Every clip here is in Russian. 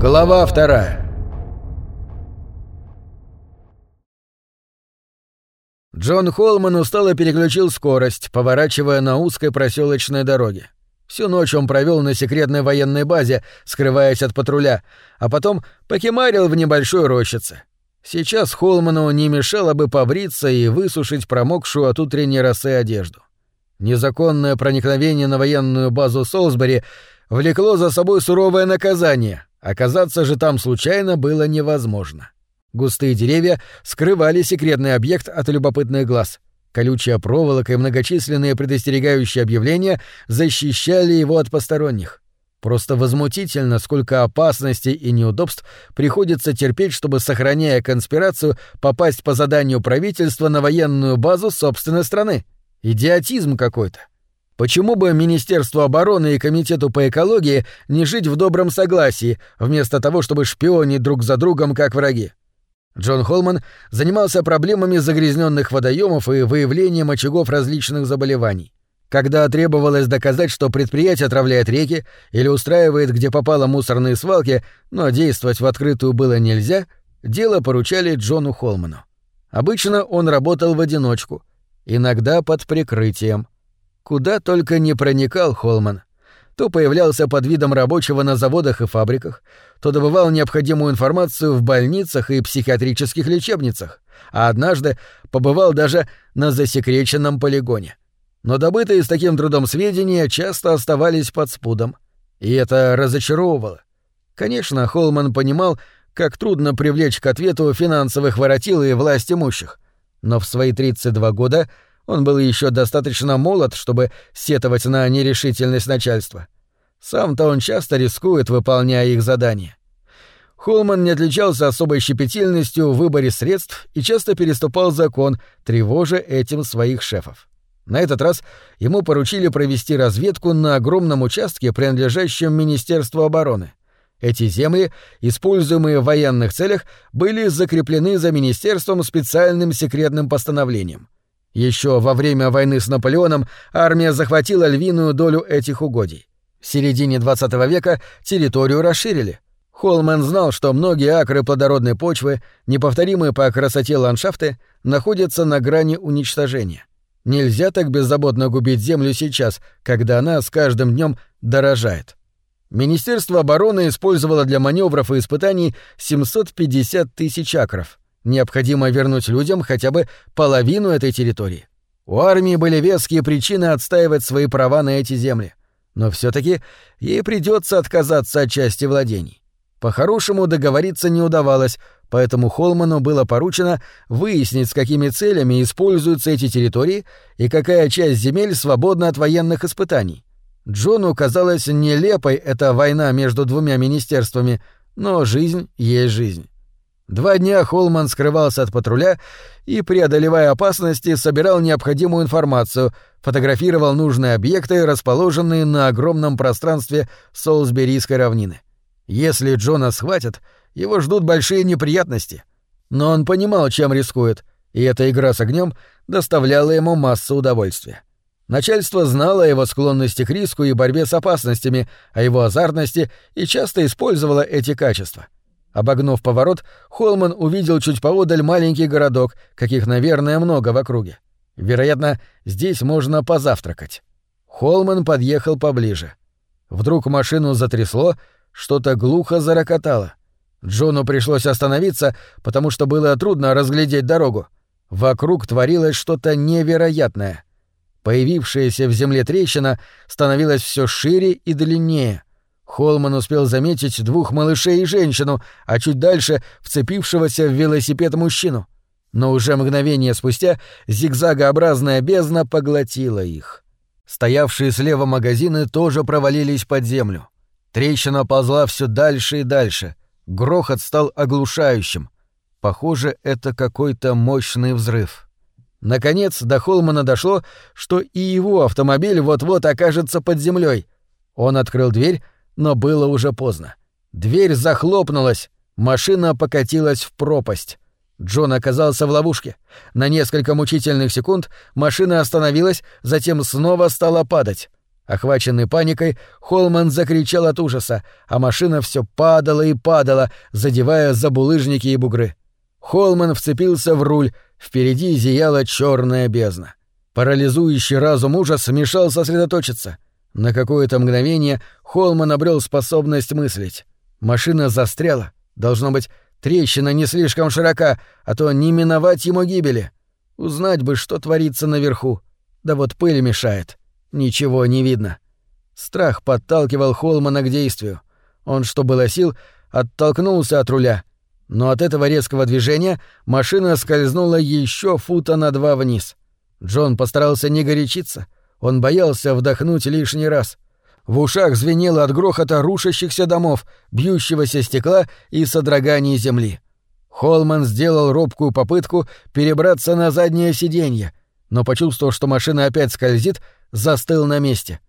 Глава вторая. Джон Холман устало переключил скорость, поворачивая на узкой проселочной дороге. Всю ночь он провел на секретной военной базе, скрываясь от патруля, а потом покемарил в небольшой рощице. Сейчас Холману не мешало бы побриться и высушить промокшую от утренней росы одежду. Незаконное проникновение на военную базу Солсбери влекло за собой суровое наказание, оказаться же там случайно было невозможно. Густые деревья скрывали секретный объект от любопытных глаз. Колючая проволока и многочисленные предостерегающие объявления защищали его от посторонних. Просто возмутительно, сколько опасностей и неудобств приходится терпеть, чтобы, сохраняя конспирацию, попасть по заданию правительства на военную базу собственной страны. Идиотизм какой-то. Почему бы Министерству обороны и Комитету по экологии не жить в добром согласии, вместо того, чтобы шпионить друг за другом как враги? Джон Холман занимался проблемами загрязненных водоемов и выявлением очагов различных заболеваний. Когда требовалось доказать, что предприятие отравляет реки или устраивает, где попало мусорные свалки, но действовать в открытую было нельзя, дело поручали Джону Холману. Обычно он работал в одиночку, иногда под прикрытием. Куда только не проникал Холман. То появлялся под видом рабочего на заводах и фабриках, то добывал необходимую информацию в больницах и психиатрических лечебницах, а однажды побывал даже на засекреченном полигоне но добытые с таким трудом сведения часто оставались под спудом. И это разочаровывало. Конечно, Холман понимал, как трудно привлечь к ответу финансовых воротил и власть имущих. Но в свои 32 года он был еще достаточно молод, чтобы сетовать на нерешительность начальства. Сам-то он часто рискует, выполняя их задания. Холман не отличался особой щепетильностью в выборе средств и часто переступал закон, тревожа этим своих шефов. На этот раз ему поручили провести разведку на огромном участке, принадлежащем Министерству обороны. Эти земли, используемые в военных целях, были закреплены за министерством специальным секретным постановлением. Еще во время войны с Наполеоном армия захватила львиную долю этих угодий. В середине XX века территорию расширили. Холман знал, что многие акры плодородной почвы, неповторимые по красоте ландшафты, находятся на грани уничтожения. Нельзя так беззаботно губить землю сейчас, когда она с каждым днем дорожает. Министерство обороны использовало для маневров и испытаний 750 тысяч акров. Необходимо вернуть людям хотя бы половину этой территории. У армии были веские причины отстаивать свои права на эти земли. Но все таки ей придется отказаться от части владений. По-хорошему договориться не удавалось, поэтому Холману было поручено выяснить, с какими целями используются эти территории и какая часть земель свободна от военных испытаний. Джону казалась нелепой эта война между двумя министерствами, но жизнь есть жизнь. Два дня Холман скрывался от патруля и, преодолевая опасности, собирал необходимую информацию, фотографировал нужные объекты, расположенные на огромном пространстве Солсберийской равнины. Если Джона схватят, его ждут большие неприятности. Но он понимал, чем рискует, и эта игра с огнем доставляла ему массу удовольствия. Начальство знало о его склонности к риску и борьбе с опасностями, о его азартности и часто использовало эти качества. Обогнув поворот, Холман увидел чуть поодаль маленький городок, каких, наверное, много в округе. Вероятно, здесь можно позавтракать. Холман подъехал поближе. Вдруг машину затрясло, что-то глухо зарокотало. Джону пришлось остановиться, потому что было трудно разглядеть дорогу. Вокруг творилось что-то невероятное. Появившаяся в земле трещина становилась все шире и длиннее. Холман успел заметить двух малышей и женщину, а чуть дальше вцепившегося в велосипед мужчину. Но уже мгновение спустя зигзагообразная бездна поглотила их. Стоявшие слева магазины тоже провалились под землю. Трещина ползла все дальше и дальше. Грохот стал оглушающим. Похоже, это какой-то мощный взрыв. Наконец до Холмана дошло, что и его автомобиль вот-вот окажется под землей. Он открыл дверь, но было уже поздно. Дверь захлопнулась, машина покатилась в пропасть. Джон оказался в ловушке. На несколько мучительных секунд машина остановилась, затем снова стала падать. Охваченный паникой, Холман закричал от ужаса, а машина все падала и падала, задевая за булыжники и бугры. Холман вцепился в руль, впереди зияла черная бездна. Парализующий разум ужас мешал сосредоточиться. На какое-то мгновение Холман обрел способность мыслить. Машина застряла. Должно быть, трещина не слишком широка, а то не миновать ему гибели. Узнать бы, что творится наверху. Да вот пыль мешает. Ничего не видно. Страх подталкивал Холмана к действию. Он, что было сил, оттолкнулся от руля. Но от этого резкого движения машина скользнула еще фута на два вниз. Джон постарался не горячиться. Он боялся вдохнуть лишний раз. В ушах звенело от грохота рушащихся домов, бьющегося стекла и содроганий земли. Холман сделал робкую попытку перебраться на заднее сиденье, но почувствовав, что машина опять скользит, застыл на месте.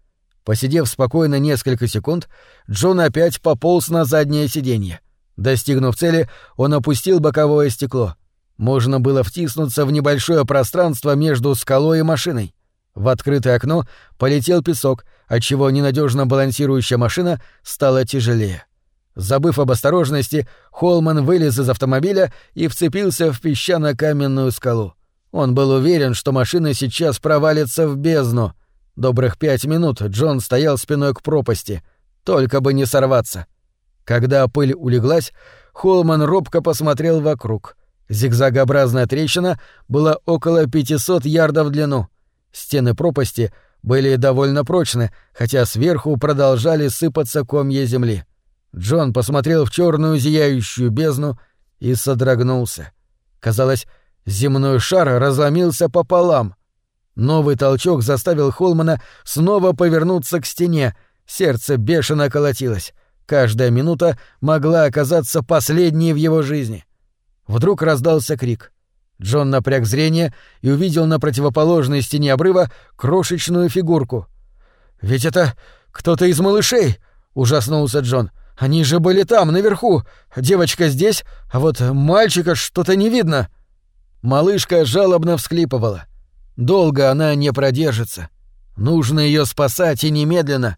Посидев спокойно несколько секунд, Джон опять пополз на заднее сиденье. Достигнув цели, он опустил боковое стекло. Можно было втиснуться в небольшое пространство между скалой и машиной. В открытое окно полетел песок, отчего ненадежно балансирующая машина стала тяжелее. Забыв об осторожности, Холман вылез из автомобиля и вцепился в песчано-каменную скалу. Он был уверен, что машина сейчас провалится в бездну. Добрых пять минут Джон стоял спиной к пропасти, только бы не сорваться. Когда пыль улеглась, Холман робко посмотрел вокруг. Зигзагообразная трещина была около 500 ярдов в длину. Стены пропасти были довольно прочны, хотя сверху продолжали сыпаться комья земли. Джон посмотрел в черную зияющую бездну и содрогнулся. Казалось, земной шар разломился пополам. Новый толчок заставил Холмана снова повернуться к стене. Сердце бешено колотилось. Каждая минута могла оказаться последней в его жизни. Вдруг раздался крик. Джон напряг зрение и увидел на противоположной стене обрыва крошечную фигурку. «Ведь это кто-то из малышей!» — ужаснулся Джон. «Они же были там, наверху! Девочка здесь, а вот мальчика что-то не видно!» Малышка жалобно всклипывала. Долго она не продержится. Нужно ее спасать и немедленно.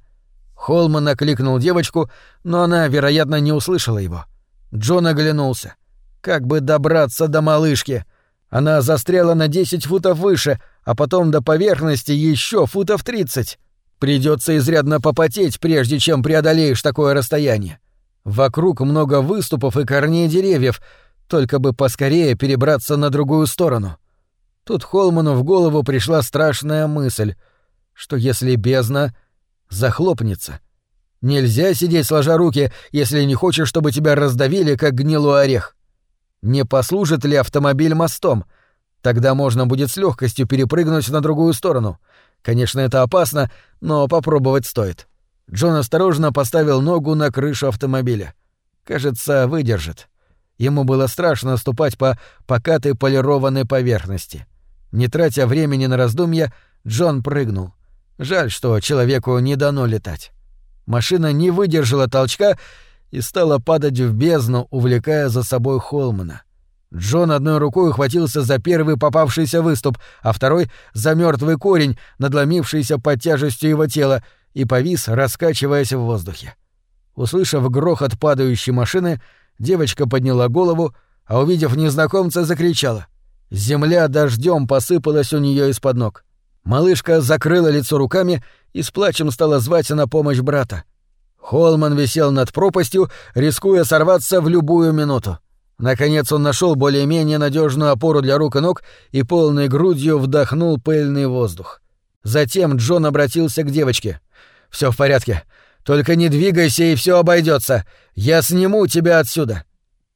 Холман окликнул девочку, но она, вероятно, не услышала его. Джон оглянулся. Как бы добраться до малышки? Она застряла на 10 футов выше, а потом до поверхности еще футов 30. Придется изрядно попотеть, прежде чем преодолеешь такое расстояние. Вокруг много выступов и корней деревьев, только бы поскорее перебраться на другую сторону. Тут Холману в голову пришла страшная мысль, что если бездна захлопнется, нельзя сидеть сложа руки, если не хочешь, чтобы тебя раздавили, как гнилой орех. Не послужит ли автомобиль мостом? Тогда можно будет с легкостью перепрыгнуть на другую сторону. Конечно, это опасно, но попробовать стоит. Джон осторожно поставил ногу на крышу автомобиля. Кажется, выдержит. Ему было страшно ступать по покатой полированной поверхности. Не тратя времени на раздумья, Джон прыгнул. Жаль, что человеку не дано летать. Машина не выдержала толчка и стала падать в бездну, увлекая за собой Холмана. Джон одной рукой ухватился за первый попавшийся выступ, а второй — за мертвый корень, надломившийся под тяжестью его тела, и повис, раскачиваясь в воздухе. Услышав грохот падающей машины, девочка подняла голову, а увидев незнакомца, закричала. Земля дождем посыпалась у нее из-под ног. Малышка закрыла лицо руками и с плачем стала звать на помощь брата. Холман висел над пропастью, рискуя сорваться в любую минуту. Наконец он нашел более-менее надежную опору для рук и ног и полной грудью вдохнул пыльный воздух. Затем Джон обратился к девочке. Все в порядке. Только не двигайся, и все обойдется. Я сниму тебя отсюда.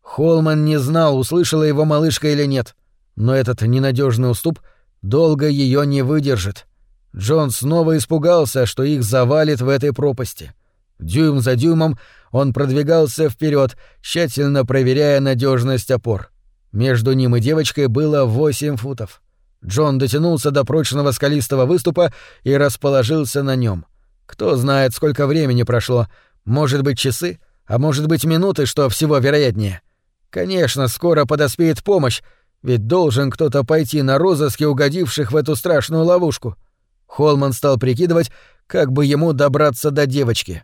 Холман не знал, услышала его малышка или нет. Но этот ненадежный уступ долго ее не выдержит. Джон снова испугался, что их завалит в этой пропасти. Дюйм за дюймом он продвигался вперед, тщательно проверяя надежность опор. Между ним и девочкой было восемь футов. Джон дотянулся до прочного скалистого выступа и расположился на нем. Кто знает, сколько времени прошло. Может быть, часы, а может быть, минуты, что всего вероятнее. Конечно, скоро подоспеет помощь, ведь должен кто-то пойти на розыски угодивших в эту страшную ловушку. Холман стал прикидывать, как бы ему добраться до девочки.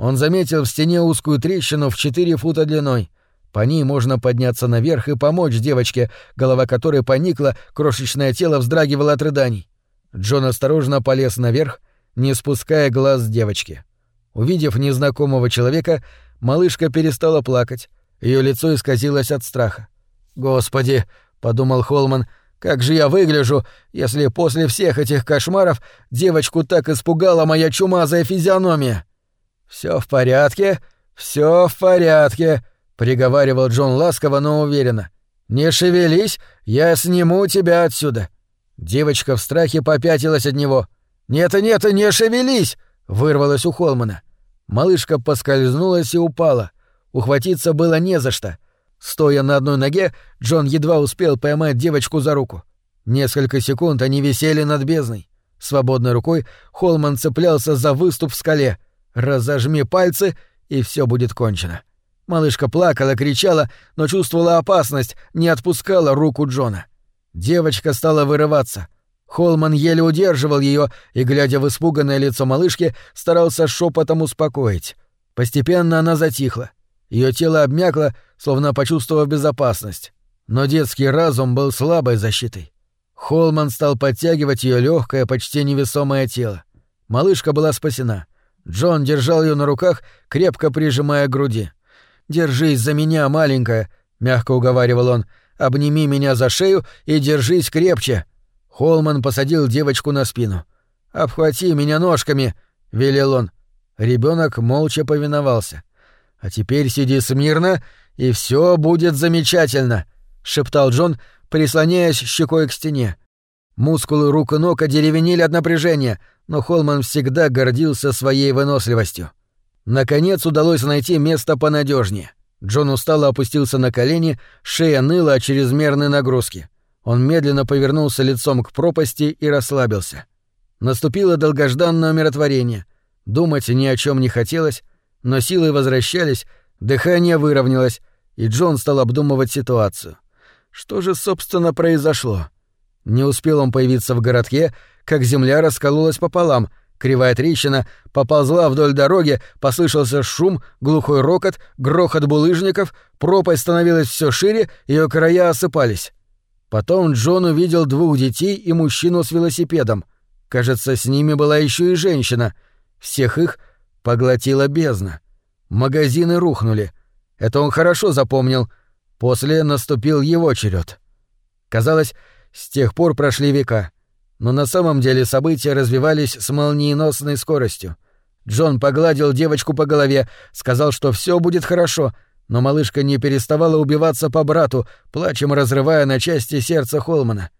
Он заметил в стене узкую трещину в 4 фута длиной. По ней можно подняться наверх и помочь девочке, голова которой поникла, крошечное тело вздрагивало от рыданий. Джон осторожно полез наверх, не спуская глаз с девочки. Увидев незнакомого человека, малышка перестала плакать. Ее лицо исказилось от страха. «Господи!» — подумал Холман. «Как же я выгляжу, если после всех этих кошмаров девочку так испугала моя чумазая физиономия!» Все в порядке, все в порядке», — приговаривал Джон ласково, но уверенно. «Не шевелись, я сниму тебя отсюда». Девочка в страхе попятилась от него. «Нет-нет, не шевелись!» — вырвалась у Холмана. Малышка поскользнулась и упала. Ухватиться было не за что. Стоя на одной ноге, Джон едва успел поймать девочку за руку. Несколько секунд они висели над бездной. Свободной рукой Холман цеплялся за выступ в скале. «Разожми пальцы, и все будет кончено». Малышка плакала, кричала, но чувствовала опасность, не отпускала руку Джона. Девочка стала вырываться. Холман еле удерживал ее и, глядя в испуганное лицо малышки, старался шепотом успокоить. Постепенно она затихла. Ее тело обмякло, словно почувствовав безопасность. Но детский разум был слабой защитой. Холман стал подтягивать ее легкое, почти невесомое тело. Малышка была спасена. Джон держал ее на руках, крепко прижимая к груди. «Держись за меня, маленькая», — мягко уговаривал он. «Обними меня за шею и держись крепче». Холман посадил девочку на спину. «Обхвати меня ножками», — велел он. Ребенок молча повиновался. «А теперь сиди смирно, и все будет замечательно», — шептал Джон, прислоняясь щекой к стене. Мускулы рук и ног одеревенели от напряжения, но Холман всегда гордился своей выносливостью. Наконец удалось найти место понадежнее. Джон устало опустился на колени, шея ныла от чрезмерной нагрузки. Он медленно повернулся лицом к пропасти и расслабился. Наступило долгожданное умиротворение. Думать ни о чем не хотелось, но силы возвращались, дыхание выровнялось, и Джон стал обдумывать ситуацию. Что же, собственно, произошло? Не успел он появиться в городке, как земля раскололась пополам, кривая трещина поползла вдоль дороги, послышался шум, глухой рокот, грохот булыжников, пропасть становилась все шире, ее края осыпались. Потом Джон увидел двух детей и мужчину с велосипедом. Кажется, с ними была еще и женщина. Всех их — Поглотила бездна. Магазины рухнули. Это он хорошо запомнил. После наступил его черед. Казалось, с тех пор прошли века. Но на самом деле события развивались с молниеносной скоростью. Джон погладил девочку по голове, сказал, что все будет хорошо, но малышка не переставала убиваться по брату, плачем разрывая на части сердце Холмана.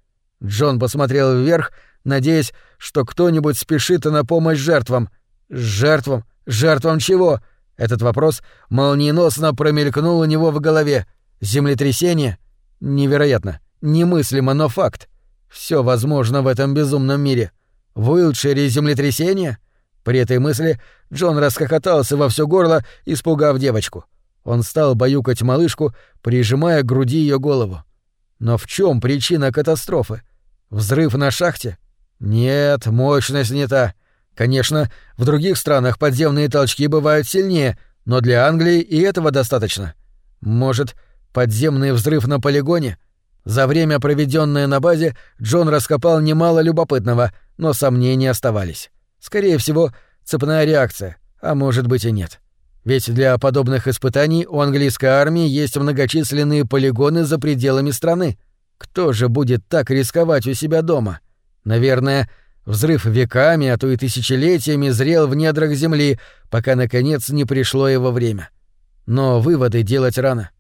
Джон посмотрел вверх, надеясь, что кто-нибудь спешит на помощь жертвам. Жертвам? Жертвам чего? Этот вопрос молниеносно промелькнул у него в голове. Землетрясение? Невероятно. Немыслимо, но факт. Все возможно в этом безумном мире. В Уилтшире землетрясение? При этой мысли Джон расхохотался во все горло, испугав девочку. Он стал баюкать малышку, прижимая к груди ее голову. Но в чем причина катастрофы? Взрыв на шахте? Нет, мощность не та. Конечно, в других странах подземные толчки бывают сильнее, но для Англии и этого достаточно. Может, подземный взрыв на полигоне? За время, проведенное на базе, Джон раскопал немало любопытного, но сомнения оставались. Скорее всего, цепная реакция, а может быть и нет. Ведь для подобных испытаний у английской армии есть многочисленные полигоны за пределами страны. Кто же будет так рисковать у себя дома? Наверное, Взрыв веками, а то и тысячелетиями зрел в недрах земли, пока, наконец, не пришло его время. Но выводы делать рано.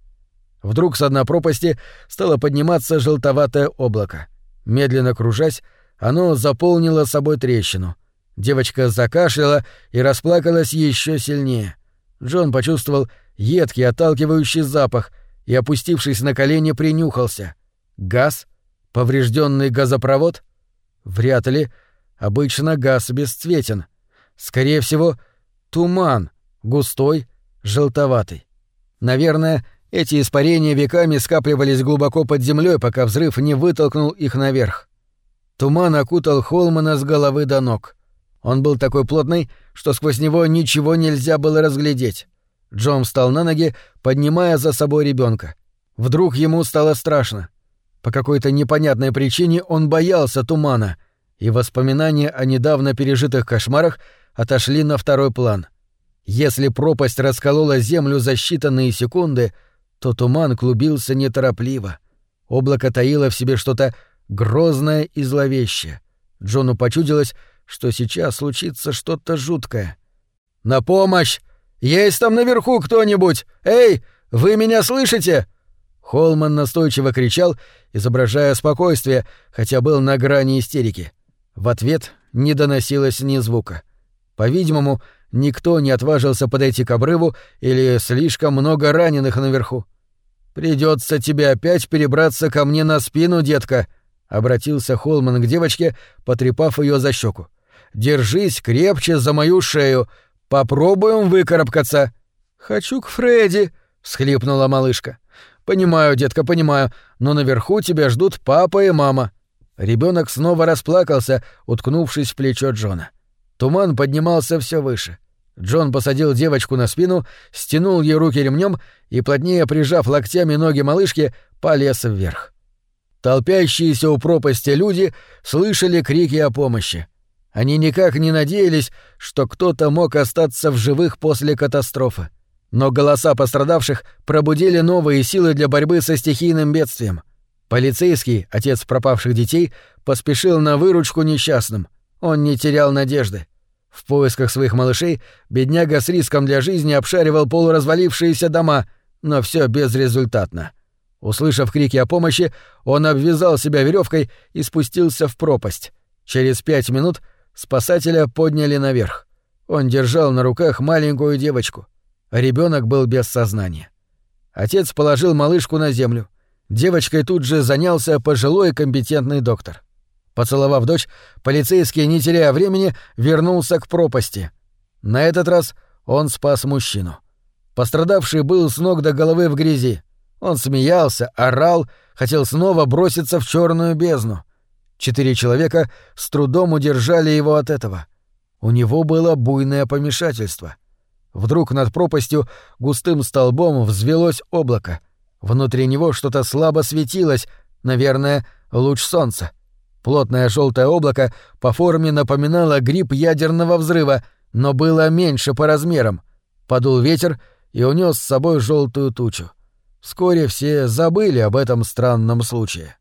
Вдруг с дна пропасти стало подниматься желтоватое облако. Медленно кружась, оно заполнило собой трещину. Девочка закашляла и расплакалась еще сильнее. Джон почувствовал едкий отталкивающий запах и, опустившись на колени, принюхался. Газ? Поврежденный газопровод? Вряд ли Обычно газ бесцветен. Скорее всего, туман, густой, желтоватый. Наверное, эти испарения веками скапливались глубоко под землей, пока взрыв не вытолкнул их наверх. Туман окутал Холмана с головы до ног. Он был такой плотный, что сквозь него ничего нельзя было разглядеть. Джон встал на ноги, поднимая за собой ребенка. Вдруг ему стало страшно. По какой-то непонятной причине он боялся тумана, и воспоминания о недавно пережитых кошмарах отошли на второй план. Если пропасть расколола землю за считанные секунды, то туман клубился неторопливо. Облако таило в себе что-то грозное и зловещее. Джону почудилось, что сейчас случится что-то жуткое. «На помощь! Есть там наверху кто-нибудь! Эй, вы меня слышите?» Холман настойчиво кричал, изображая спокойствие, хотя был на грани истерики. В ответ не доносилось ни звука. По-видимому, никто не отважился подойти к обрыву или слишком много раненых наверху. Придется тебе опять перебраться ко мне на спину, детка, обратился Холман к девочке, потрепав ее за щеку. Держись крепче за мою шею. Попробуем выкарабкаться. Хочу к Фредди, всхлипнула малышка. Понимаю, детка, понимаю, но наверху тебя ждут папа и мама. Ребенок снова расплакался, уткнувшись в плечо Джона. Туман поднимался все выше. Джон посадил девочку на спину, стянул ей руки ремнем и, плотнее прижав локтями ноги малышки, полез вверх. Толпящиеся у пропасти люди слышали крики о помощи. Они никак не надеялись, что кто-то мог остаться в живых после катастрофы. Но голоса пострадавших пробудили новые силы для борьбы со стихийным бедствием. Полицейский, отец пропавших детей, поспешил на выручку несчастным. Он не терял надежды. В поисках своих малышей бедняга с риском для жизни обшаривал полуразвалившиеся дома, но все безрезультатно. Услышав крики о помощи, он обвязал себя веревкой и спустился в пропасть. Через пять минут спасателя подняли наверх. Он держал на руках маленькую девочку. Ребенок был без сознания. Отец положил малышку на землю. Девочкой тут же занялся пожилой компетентный доктор. Поцеловав дочь, полицейский, не теряя времени, вернулся к пропасти. На этот раз он спас мужчину. Пострадавший был с ног до головы в грязи. Он смеялся, орал, хотел снова броситься в черную бездну. Четыре человека с трудом удержали его от этого. У него было буйное помешательство. Вдруг над пропастью густым столбом взвелось облако. Внутри него что-то слабо светилось, наверное, луч солнца. Плотное желтое облако по форме напоминало гриб ядерного взрыва, но было меньше по размерам. Подул ветер и унес с собой желтую тучу. Вскоре все забыли об этом странном случае.